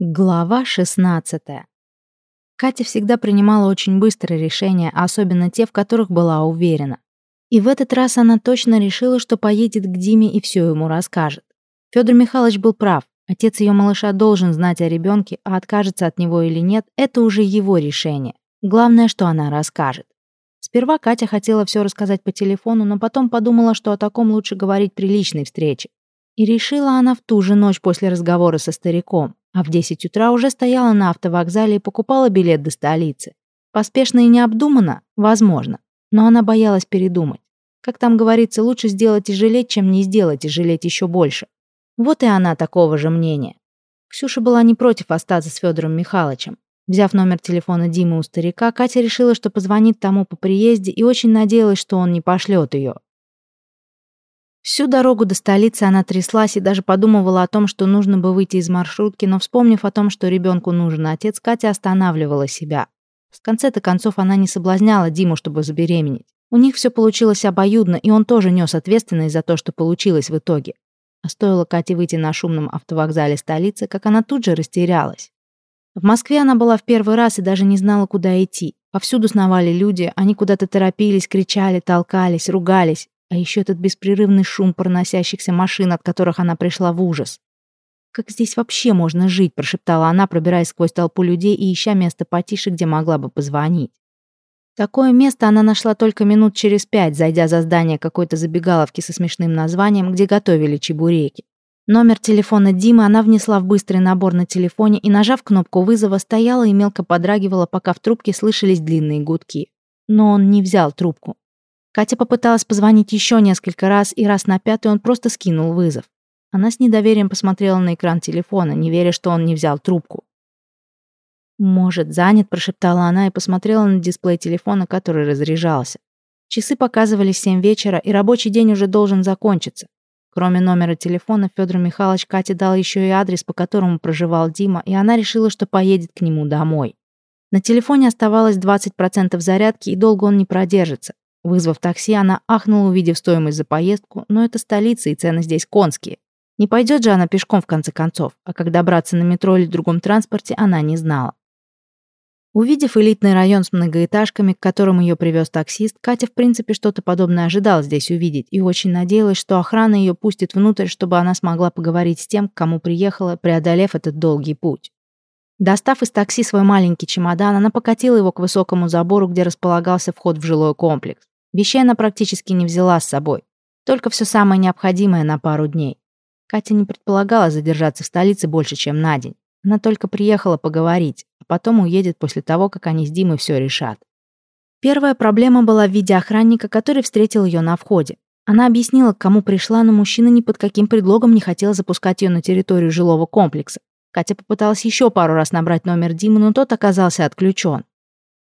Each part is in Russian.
Глава 16. Катя всегда принимала очень быстрые решения, особенно те, в которых была уверена. И в этот раз она точно решила, что поедет к Диме и все ему расскажет. Федор Михайлович был прав. Отец ее малыша должен знать о ребенке, а откажется от него или нет, это уже его решение. Главное, что она расскажет. Сперва Катя хотела все рассказать по телефону, но потом подумала, что о таком лучше говорить при личной встрече. И решила она в ту же ночь после разговора со стариком а в 10 утра уже стояла на автовокзале и покупала билет до столицы. Поспешно и необдуманно? Возможно. Но она боялась передумать. Как там говорится, лучше сделать и жалеть, чем не сделать и жалеть еще больше. Вот и она такого же мнения. Ксюша была не против остаться с Федором Михайловичем. Взяв номер телефона Димы у старика, Катя решила, что позвонит тому по приезде и очень надеялась, что он не пошлет ее. Всю дорогу до столицы она тряслась и даже подумывала о том, что нужно бы выйти из маршрутки, но вспомнив о том, что ребенку нужен отец, Катя останавливала себя. В конце-то концов она не соблазняла Диму, чтобы забеременеть. У них все получилось обоюдно, и он тоже нес ответственность за то, что получилось в итоге. А стоило Кате выйти на шумном автовокзале столицы, как она тут же растерялась. В Москве она была в первый раз и даже не знала, куда идти. Повсюду сновали люди, они куда-то торопились, кричали, толкались, ругались. А еще этот беспрерывный шум проносящихся машин, от которых она пришла в ужас. «Как здесь вообще можно жить?» – прошептала она, пробираясь сквозь толпу людей и ища место потише, где могла бы позвонить. Такое место она нашла только минут через пять, зайдя за здание какой-то забегаловки со смешным названием, где готовили чебуреки. Номер телефона Димы она внесла в быстрый набор на телефоне и, нажав кнопку вызова, стояла и мелко подрагивала, пока в трубке слышались длинные гудки. Но он не взял трубку. Катя попыталась позвонить еще несколько раз, и раз на пятый он просто скинул вызов. Она с недоверием посмотрела на экран телефона, не веря, что он не взял трубку. «Может, занят», – прошептала она и посмотрела на дисплей телефона, который разряжался. Часы показывали семь вечера, и рабочий день уже должен закончиться. Кроме номера телефона, Федор Михайлович Кате дал еще и адрес, по которому проживал Дима, и она решила, что поедет к нему домой. На телефоне оставалось 20% зарядки, и долго он не продержится. Вызвав такси, она ахнула, увидев стоимость за поездку, но это столица и цены здесь конские. Не пойдет же она пешком в конце концов, а как добраться на метро или другом транспорте, она не знала. Увидев элитный район с многоэтажками, к которым ее привез таксист, Катя в принципе что-то подобное ожидала здесь увидеть и очень надеялась, что охрана ее пустит внутрь, чтобы она смогла поговорить с тем, к кому приехала, преодолев этот долгий путь. Достав из такси свой маленький чемодан, она покатила его к высокому забору, где располагался вход в жилой комплекс. Вещей она практически не взяла с собой. Только все самое необходимое на пару дней. Катя не предполагала задержаться в столице больше, чем на день. Она только приехала поговорить, а потом уедет после того, как они с Димой все решат. Первая проблема была в виде охранника, который встретил ее на входе. Она объяснила, к кому пришла, но мужчина ни под каким предлогом не хотел запускать ее на территорию жилого комплекса. Катя попыталась еще пару раз набрать номер Димы, но тот оказался отключен.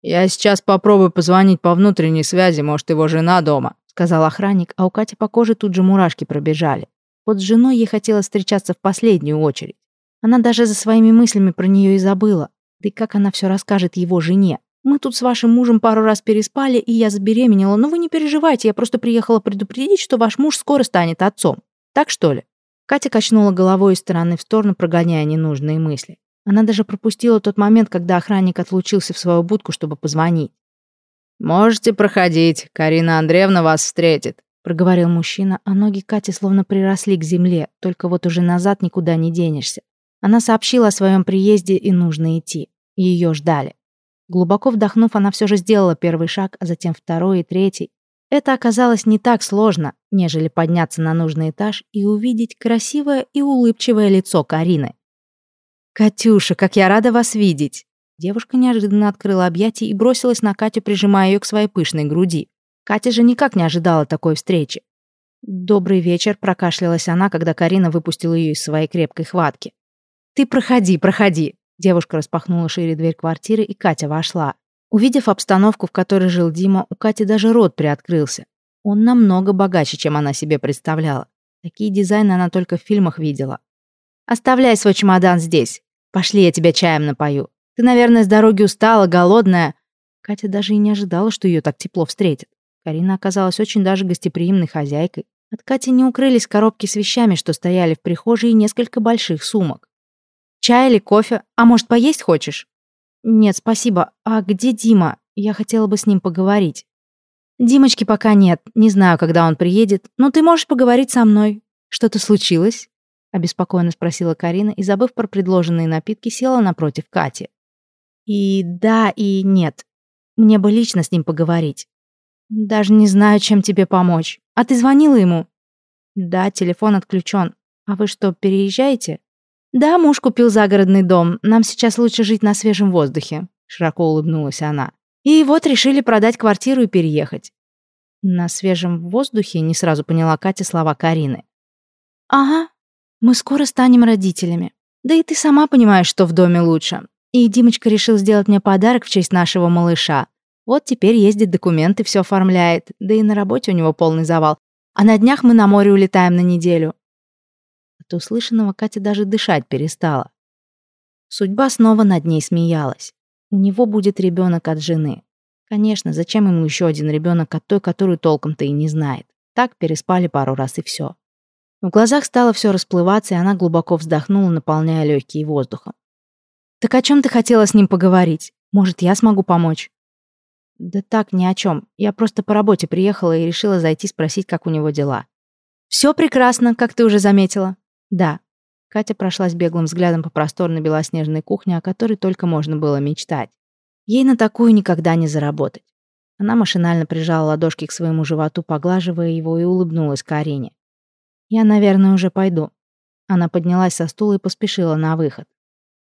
«Я сейчас попробую позвонить по внутренней связи, может, его жена дома», сказал охранник, а у Кати по коже тут же мурашки пробежали. Вот с женой ей хотелось встречаться в последнюю очередь. Она даже за своими мыслями про нее и забыла. Да и как она все расскажет его жене? Мы тут с вашим мужем пару раз переспали, и я забеременела, но вы не переживайте, я просто приехала предупредить, что ваш муж скоро станет отцом. Так что ли?» Катя качнула головой из стороны в сторону, прогоняя ненужные мысли. Она даже пропустила тот момент, когда охранник отлучился в свою будку, чтобы позвонить. «Можете проходить, Карина Андреевна вас встретит», проговорил мужчина, а ноги Кати словно приросли к земле, только вот уже назад никуда не денешься. Она сообщила о своем приезде и нужно идти. Ее ждали. Глубоко вдохнув, она все же сделала первый шаг, а затем второй и третий. Это оказалось не так сложно, нежели подняться на нужный этаж и увидеть красивое и улыбчивое лицо Карины. «Катюша, как я рада вас видеть!» Девушка неожиданно открыла объятия и бросилась на Катю, прижимая ее к своей пышной груди. Катя же никак не ожидала такой встречи. «Добрый вечер», — прокашлялась она, когда Карина выпустила ее из своей крепкой хватки. «Ты проходи, проходи!» Девушка распахнула шире дверь квартиры, и Катя вошла. Увидев обстановку, в которой жил Дима, у Кати даже рот приоткрылся. Он намного богаче, чем она себе представляла. Такие дизайны она только в фильмах видела. «Оставляй свой чемодан здесь. Пошли, я тебя чаем напою. Ты, наверное, с дороги устала, голодная». Катя даже и не ожидала, что ее так тепло встретят. Карина оказалась очень даже гостеприимной хозяйкой. От Кати не укрылись коробки с вещами, что стояли в прихожей, и несколько больших сумок. Чай или кофе? А может, поесть хочешь?» «Нет, спасибо. А где Дима? Я хотела бы с ним поговорить». «Димочки пока нет. Не знаю, когда он приедет. Но ты можешь поговорить со мной. Что-то случилось?» Обеспокоенно спросила Карина и, забыв про предложенные напитки, села напротив Кати. «И да, и нет. Мне бы лично с ним поговорить. Даже не знаю, чем тебе помочь. А ты звонила ему?» «Да, телефон отключен. А вы что, переезжаете?» «Да, муж купил загородный дом. Нам сейчас лучше жить на свежем воздухе», — широко улыбнулась она. «И вот решили продать квартиру и переехать». «На свежем воздухе?» — не сразу поняла Катя слова Карины. «Ага, мы скоро станем родителями. Да и ты сама понимаешь, что в доме лучше. И Димочка решил сделать мне подарок в честь нашего малыша. Вот теперь ездит документы, все оформляет. Да и на работе у него полный завал. А на днях мы на море улетаем на неделю. От услышанного Катя даже дышать перестала. Судьба снова над ней смеялась. У него будет ребенок от жены. Конечно, зачем ему еще один ребенок от той, которую толком-то и не знает. Так переспали пару раз и все. В глазах стало все расплываться, и она глубоко вздохнула, наполняя легкие воздухом. «Так о чем ты хотела с ним поговорить? Может, я смогу помочь?» «Да так, ни о чем. Я просто по работе приехала и решила зайти спросить, как у него дела». «Все прекрасно, как ты уже заметила». «Да». Катя прошлась беглым взглядом по просторной белоснежной кухне, о которой только можно было мечтать. Ей на такую никогда не заработать. Она машинально прижала ладошки к своему животу, поглаживая его, и улыбнулась Карине. «Я, наверное, уже пойду». Она поднялась со стула и поспешила на выход.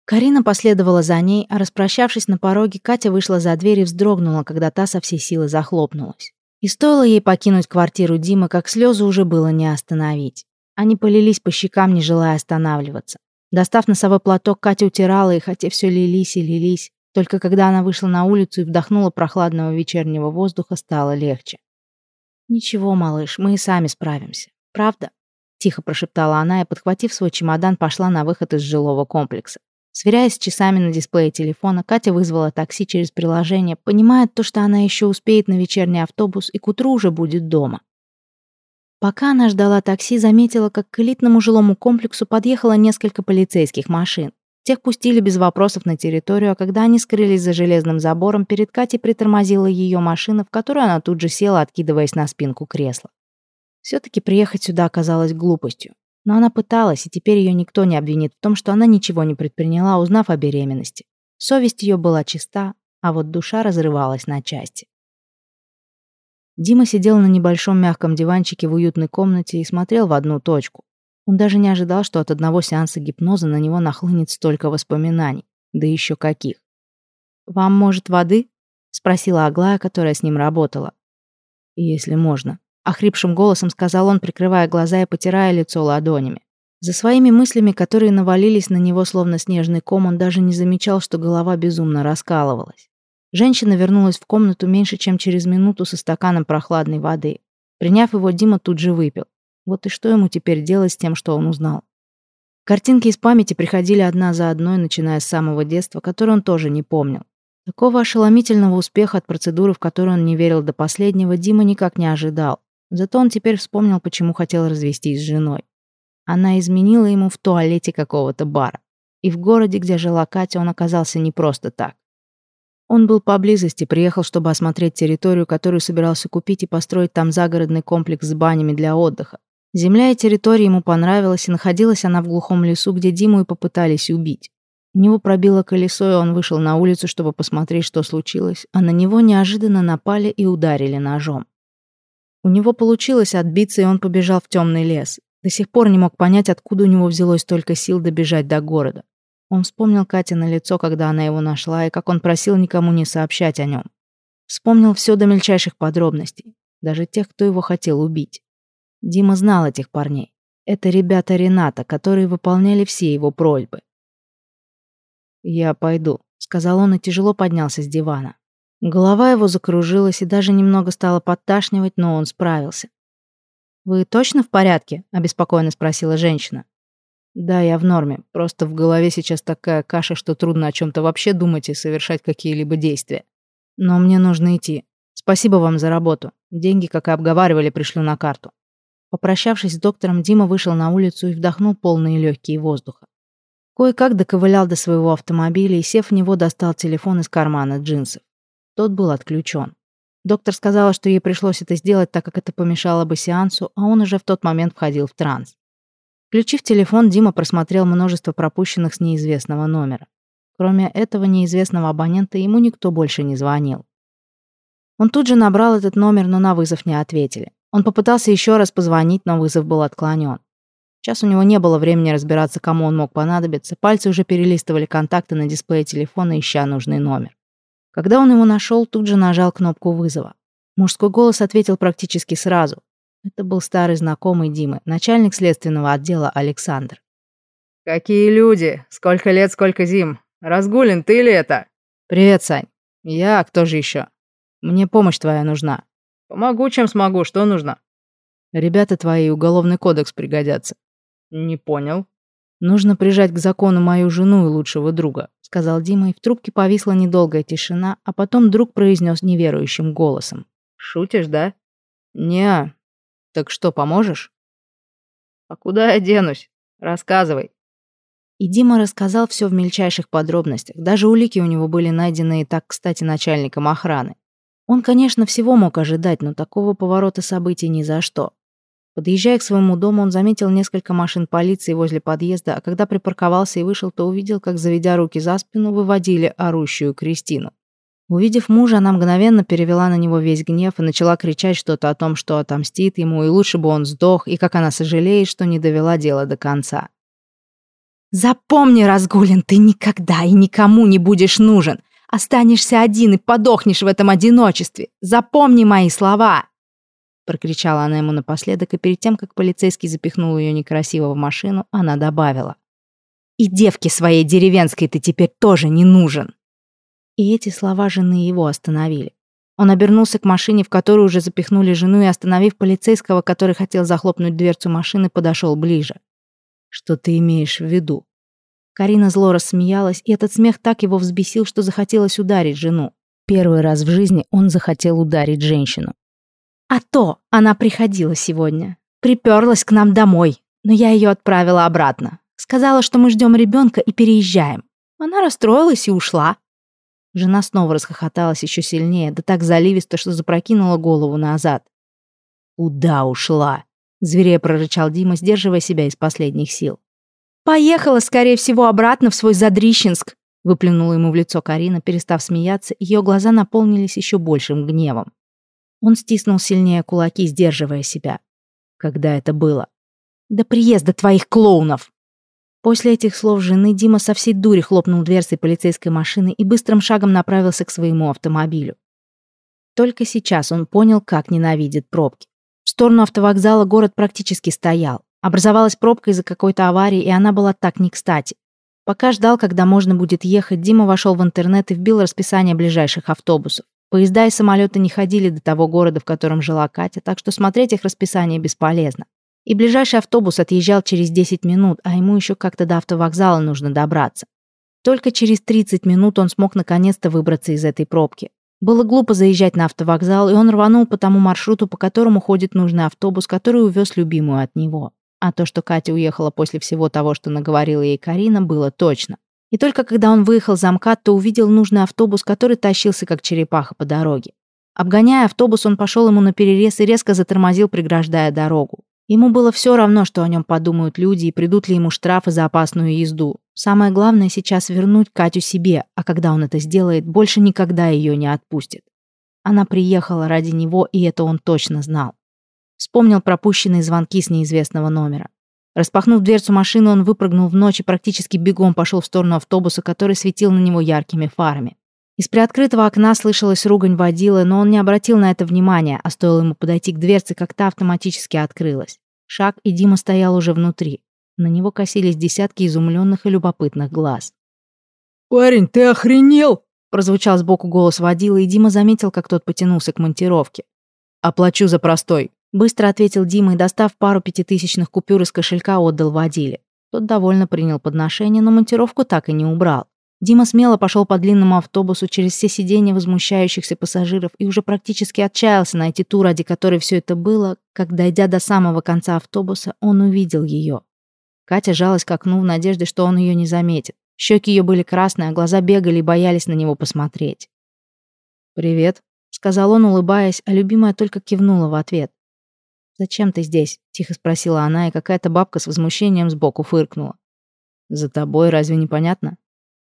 Карина последовала за ней, а распрощавшись на пороге, Катя вышла за дверь и вздрогнула, когда та со всей силы захлопнулась. И стоило ей покинуть квартиру Димы, как слезы уже было не остановить. Они полились по щекам, не желая останавливаться. Достав носовой платок, Катя утирала их, хотя все лились и лились. Только когда она вышла на улицу и вдохнула прохладного вечернего воздуха, стало легче. «Ничего, малыш, мы и сами справимся. Правда?» Тихо прошептала она и, подхватив свой чемодан, пошла на выход из жилого комплекса. Сверяясь с часами на дисплее телефона, Катя вызвала такси через приложение, понимая то, что она еще успеет на вечерний автобус и к утру уже будет дома. Пока она ждала такси, заметила, как к элитному жилому комплексу подъехало несколько полицейских машин. Тех пустили без вопросов на территорию, а когда они скрылись за железным забором, перед Катей притормозила ее машина, в которую она тут же села, откидываясь на спинку кресла. Все-таки приехать сюда оказалось глупостью. Но она пыталась, и теперь ее никто не обвинит в том, что она ничего не предприняла, узнав о беременности. Совесть ее была чиста, а вот душа разрывалась на части. Дима сидел на небольшом мягком диванчике в уютной комнате и смотрел в одну точку. Он даже не ожидал, что от одного сеанса гипноза на него нахлынет столько воспоминаний. Да еще каких. «Вам, может, воды?» — спросила Аглая, которая с ним работала. «Если можно», Охрипшим голосом сказал он, прикрывая глаза и потирая лицо ладонями. За своими мыслями, которые навалились на него словно снежный ком, он даже не замечал, что голова безумно раскалывалась. Женщина вернулась в комнату меньше, чем через минуту со стаканом прохладной воды. Приняв его, Дима тут же выпил. Вот и что ему теперь делать с тем, что он узнал? Картинки из памяти приходили одна за одной, начиная с самого детства, которое он тоже не помнил. Такого ошеломительного успеха от процедуры, в которую он не верил до последнего, Дима никак не ожидал. Зато он теперь вспомнил, почему хотел развестись с женой. Она изменила ему в туалете какого-то бара. И в городе, где жила Катя, он оказался не просто так. Он был поблизости, приехал, чтобы осмотреть территорию, которую собирался купить и построить там загородный комплекс с банями для отдыха. Земля и территория ему понравилась, и находилась она в глухом лесу, где Диму и попытались убить. У него пробило колесо, и он вышел на улицу, чтобы посмотреть, что случилось, а на него неожиданно напали и ударили ножом. У него получилось отбиться, и он побежал в темный лес. До сих пор не мог понять, откуда у него взялось столько сил добежать до города. Он вспомнил Катя на лицо, когда она его нашла, и как он просил никому не сообщать о нем. Вспомнил все до мельчайших подробностей, даже тех, кто его хотел убить. Дима знал этих парней. Это ребята Рената, которые выполняли все его просьбы. «Я пойду», — сказал он и тяжело поднялся с дивана. Голова его закружилась и даже немного стала подташнивать, но он справился. «Вы точно в порядке?» – обеспокоенно спросила женщина. «Да, я в норме. Просто в голове сейчас такая каша, что трудно о чем-то вообще думать и совершать какие-либо действия. Но мне нужно идти. Спасибо вам за работу. Деньги, как и обговаривали, пришлю на карту». Попрощавшись с доктором, Дима вышел на улицу и вдохнул полные легкие воздуха. Кое-как доковылял до своего автомобиля и, сев в него, достал телефон из кармана джинсов. Тот был отключен. Доктор сказала, что ей пришлось это сделать, так как это помешало бы сеансу, а он уже в тот момент входил в транс. Включив телефон, Дима просмотрел множество пропущенных с неизвестного номера. Кроме этого неизвестного абонента, ему никто больше не звонил. Он тут же набрал этот номер, но на вызов не ответили. Он попытался еще раз позвонить, но вызов был отклонен. Сейчас у него не было времени разбираться, кому он мог понадобиться. Пальцы уже перелистывали контакты на дисплее телефона, ища нужный номер. Когда он его нашел, тут же нажал кнопку вызова. Мужской голос ответил практически сразу. Это был старый знакомый Димы, начальник следственного отдела Александр. «Какие люди? Сколько лет, сколько зим? Разгулин, ты ли это?» «Привет, Сань. Я, кто же еще? Мне помощь твоя нужна». «Помогу, чем смогу. Что нужно?» «Ребята твои уголовный кодекс пригодятся». «Не понял». «Нужно прижать к закону мою жену и лучшего друга», — сказал Дима, и в трубке повисла недолгая тишина, а потом друг произнес неверующим голосом. «Шутишь, да?» «Не. Так что, поможешь?» «А куда я денусь? Рассказывай». И Дима рассказал все в мельчайших подробностях. Даже улики у него были найдены и так, кстати, начальником охраны. Он, конечно, всего мог ожидать, но такого поворота событий ни за что. Подъезжая к своему дому, он заметил несколько машин полиции возле подъезда, а когда припарковался и вышел, то увидел, как, заведя руки за спину, выводили орущую Кристину. Увидев мужа, она мгновенно перевела на него весь гнев и начала кричать что-то о том, что отомстит ему, и лучше бы он сдох, и как она сожалеет, что не довела дело до конца. «Запомни, Разгулин, ты никогда и никому не будешь нужен. Останешься один и подохнешь в этом одиночестве. Запомни мои слова!» Прокричала она ему напоследок, и перед тем, как полицейский запихнул ее некрасиво в машину, она добавила. «И девке своей деревенской ты теперь тоже не нужен!» И эти слова жены его остановили. Он обернулся к машине, в которую уже запихнули жену, и, остановив полицейского, который хотел захлопнуть дверцу машины, подошел ближе. «Что ты имеешь в виду?» Карина зло рассмеялась, и этот смех так его взбесил, что захотелось ударить жену. Первый раз в жизни он захотел ударить женщину. А то она приходила сегодня. Приперлась к нам домой, но я ее отправила обратно. Сказала, что мы ждем ребенка и переезжаем. Она расстроилась и ушла. Жена снова расхохоталась еще сильнее, да так заливисто, что запрокинула голову назад. «Куда ушла?» — зверея прорычал Дима, сдерживая себя из последних сил. «Поехала, скорее всего, обратно в свой Задрищенск», — выплюнула ему в лицо Карина, перестав смеяться, ее глаза наполнились еще большим гневом. Он стиснул сильнее кулаки, сдерживая себя. Когда это было? До приезда твоих клоунов! После этих слов жены Дима со всей дури хлопнул дверцей полицейской машины и быстрым шагом направился к своему автомобилю. Только сейчас он понял, как ненавидит пробки. В сторону автовокзала город практически стоял. Образовалась пробка из-за какой-то аварии, и она была так не кстати. Пока ждал, когда можно будет ехать, Дима вошел в интернет и вбил расписание ближайших автобусов. Поезда и самолеты не ходили до того города, в котором жила Катя, так что смотреть их расписание бесполезно. И ближайший автобус отъезжал через 10 минут, а ему еще как-то до автовокзала нужно добраться. Только через 30 минут он смог наконец-то выбраться из этой пробки. Было глупо заезжать на автовокзал, и он рванул по тому маршруту, по которому ходит нужный автобус, который увез любимую от него. А то, что Катя уехала после всего того, что наговорила ей Карина, было точно. И только когда он выехал за МКАД, то увидел нужный автобус, который тащился как черепаха по дороге. Обгоняя автобус, он пошел ему на перерез и резко затормозил, преграждая дорогу. Ему было все равно, что о нем подумают люди и придут ли ему штрафы за опасную езду. Самое главное сейчас вернуть Катю себе, а когда он это сделает, больше никогда ее не отпустит. Она приехала ради него, и это он точно знал. Вспомнил пропущенные звонки с неизвестного номера. Распахнув дверцу машины, он выпрыгнул в ночь и практически бегом пошел в сторону автобуса, который светил на него яркими фарами. Из приоткрытого окна слышалась ругань водилы, но он не обратил на это внимания, а стоило ему подойти к дверце, как та автоматически открылась. Шаг, и Дима стоял уже внутри. На него косились десятки изумленных и любопытных глаз. «Парень, ты охренел?» Прозвучал сбоку голос водила, и Дима заметил, как тот потянулся к монтировке. «Оплачу за простой», Быстро ответил Дима и, достав пару пятитысячных купюр из кошелька, отдал водиле. Тот довольно принял подношение, но монтировку так и не убрал. Дима смело пошел по длинному автобусу через все сиденья возмущающихся пассажиров и уже практически отчаялся найти ту, ради которой все это было, как, дойдя до самого конца автобуса, он увидел ее. Катя жалась к окну в надежде, что он ее не заметит. Щеки ее были красные, а глаза бегали и боялись на него посмотреть. «Привет», — сказал он, улыбаясь, а любимая только кивнула в ответ. «Зачем ты здесь?» — тихо спросила она, и какая-то бабка с возмущением сбоку фыркнула. «За тобой разве непонятно?»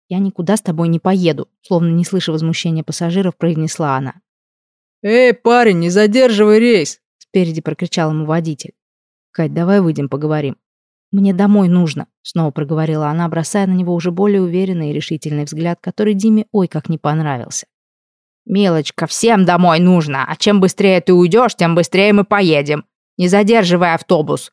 «Я никуда с тобой не поеду», словно не слыша возмущения пассажиров, произнесла она. «Эй, парень, не задерживай рейс!» Спереди прокричал ему водитель. «Кать, давай выйдем, поговорим». «Мне домой нужно», снова проговорила она, бросая на него уже более уверенный и решительный взгляд, который Диме ой как не понравился. «Милочка, всем домой нужно, а чем быстрее ты уйдешь, тем быстрее мы поедем. Не задерживай автобус!»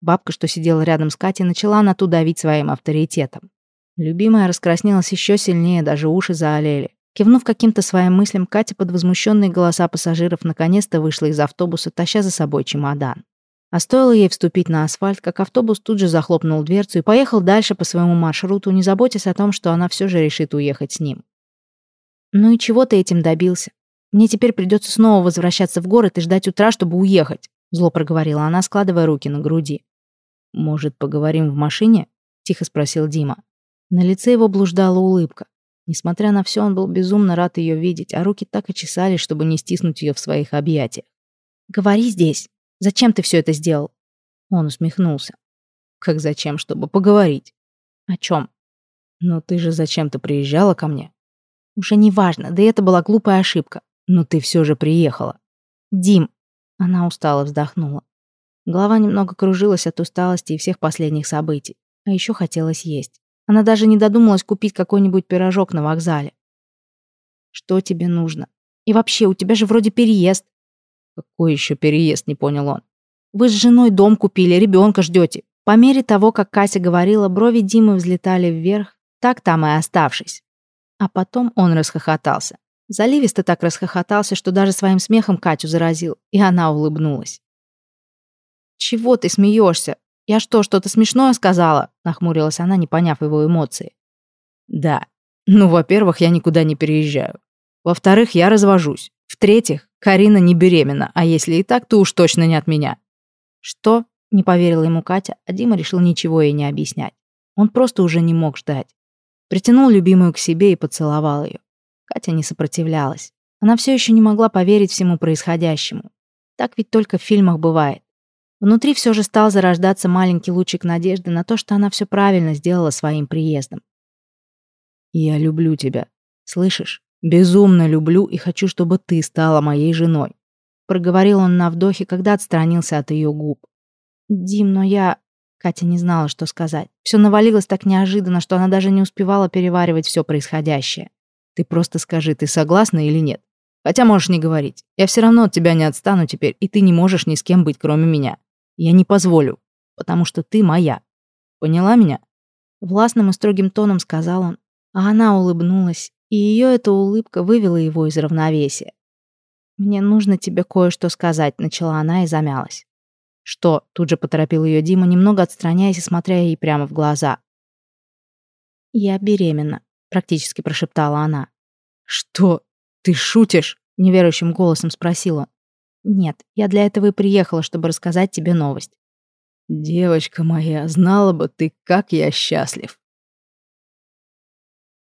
Бабка, что сидела рядом с Катей, начала на ту давить своим авторитетом. Любимая раскраснелась еще сильнее, даже уши заолели. Кивнув каким-то своим мыслям, Катя под возмущенные голоса пассажиров наконец-то вышла из автобуса, таща за собой чемодан. А стоило ей вступить на асфальт, как автобус тут же захлопнул дверцу и поехал дальше по своему маршруту, не заботясь о том, что она все же решит уехать с ним. «Ну и чего ты этим добился? Мне теперь придется снова возвращаться в город и ждать утра, чтобы уехать», зло проговорила она, складывая руки на груди. «Может, поговорим в машине?» тихо спросил Дима. На лице его блуждала улыбка. Несмотря на все, он был безумно рад ее видеть, а руки так и чесались, чтобы не стиснуть ее в своих объятиях. «Говори здесь. Зачем ты все это сделал?» Он усмехнулся. «Как зачем? Чтобы поговорить». «О чем?» «Но ты же зачем-то приезжала ко мне?» «Уже не важно, да это была глупая ошибка». «Но ты все же приехала». «Дим!» Она устало вздохнула. Голова немного кружилась от усталости и всех последних событий. А еще хотелось есть. Она даже не додумалась купить какой-нибудь пирожок на вокзале. «Что тебе нужно? И вообще, у тебя же вроде переезд». «Какой еще переезд?» — не понял он. «Вы с женой дом купили, ребенка ждете». По мере того, как Катя говорила, брови Димы взлетали вверх, так там и оставшись. А потом он расхохотался. Заливисто так расхохотался, что даже своим смехом Катю заразил, и она улыбнулась. «Чего ты смеешься? «Я что, что-то смешное сказала?» — нахмурилась она, не поняв его эмоции. «Да. Ну, во-первых, я никуда не переезжаю. Во-вторых, я развожусь. В-третьих, Карина не беременна, а если и так, то уж точно не от меня». «Что?» — не поверила ему Катя, а Дима решил ничего ей не объяснять. Он просто уже не мог ждать. Притянул любимую к себе и поцеловал ее. Катя не сопротивлялась. Она все еще не могла поверить всему происходящему. Так ведь только в фильмах бывает. Внутри все же стал зарождаться маленький лучик надежды на то, что она все правильно сделала своим приездом. «Я люблю тебя. Слышишь? Безумно люблю и хочу, чтобы ты стала моей женой», проговорил он на вдохе, когда отстранился от ее губ. «Дим, но я...» Катя не знала, что сказать. Все навалилось так неожиданно, что она даже не успевала переваривать все происходящее. «Ты просто скажи, ты согласна или нет? Хотя можешь не говорить. Я все равно от тебя не отстану теперь, и ты не можешь ни с кем быть, кроме меня. Я не позволю, потому что ты моя. Поняла меня?» Властным и строгим тоном сказал он, а она улыбнулась, и ее эта улыбка вывела его из равновесия. «Мне нужно тебе кое-что сказать», — начала она и замялась. «Что?» — тут же поторопил ее Дима, немного отстраняясь и смотря ей прямо в глаза. «Я беременна», — практически прошептала она. «Что? Ты шутишь?» — неверующим голосом спросил он. Нет, я для этого и приехала, чтобы рассказать тебе новость. Девочка моя, знала бы ты, как я счастлив.